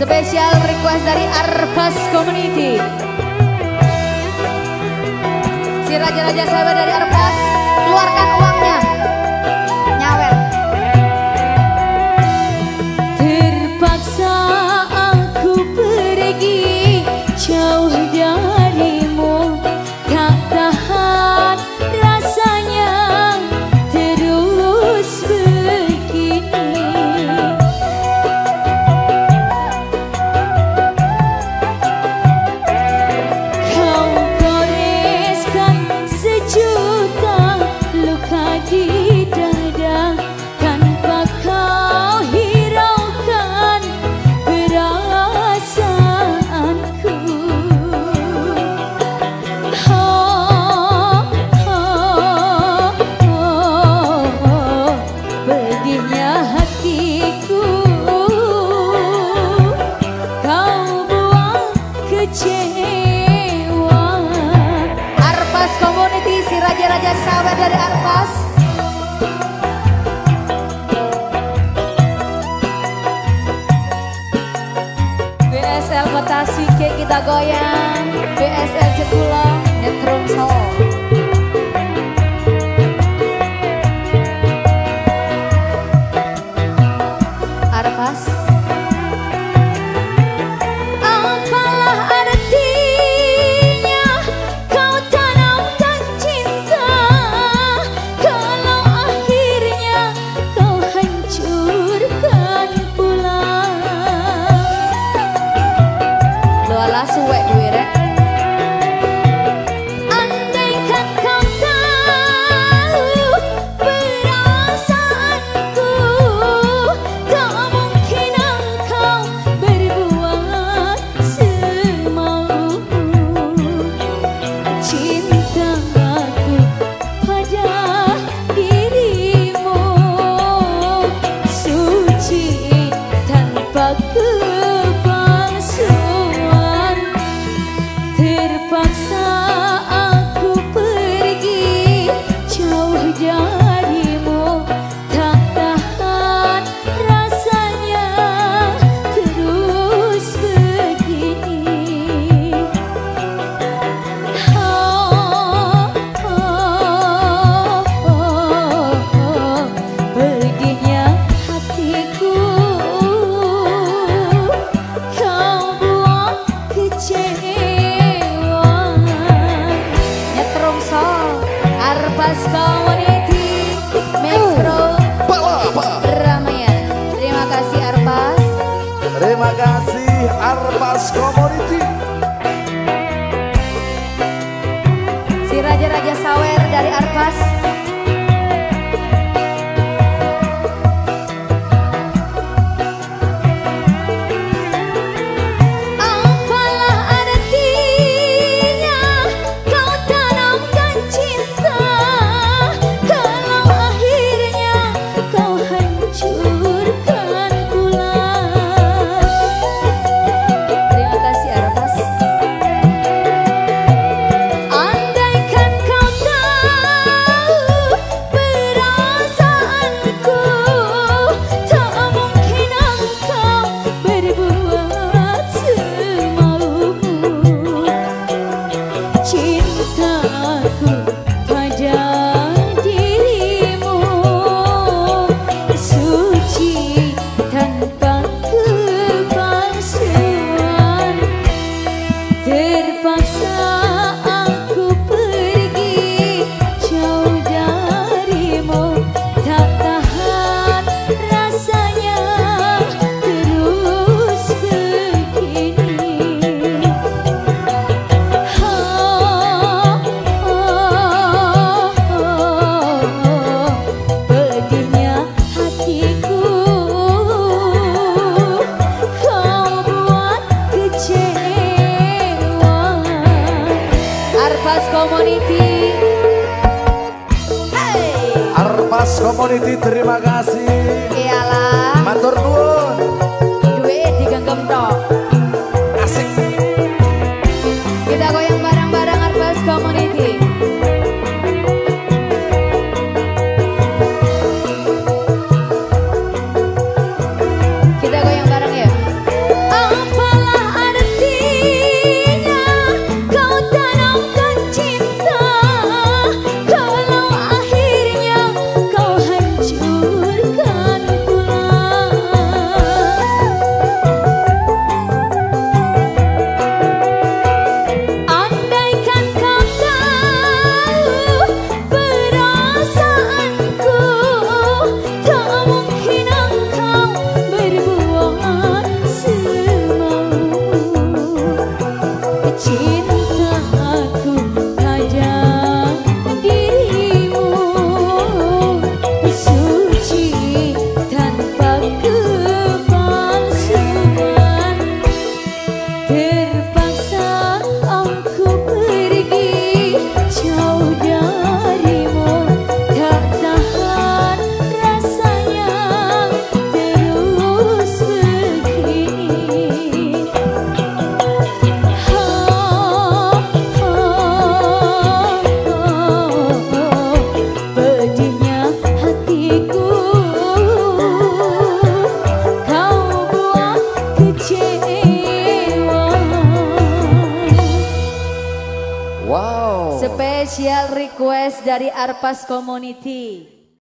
Spesial request dari Arpas Community. Si Raja-Raja Sahabat dari Arpas kita goyang BSL Cekulong Nyetrum Solo Terima kasih Arpas Community. Hey. Arpas Community terima kasih. Iyalah. Matur nuwun. Duit digenggam tok. Request dari Arpas Community.